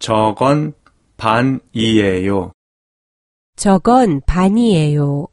저건 반이에요. 저건 반이에요.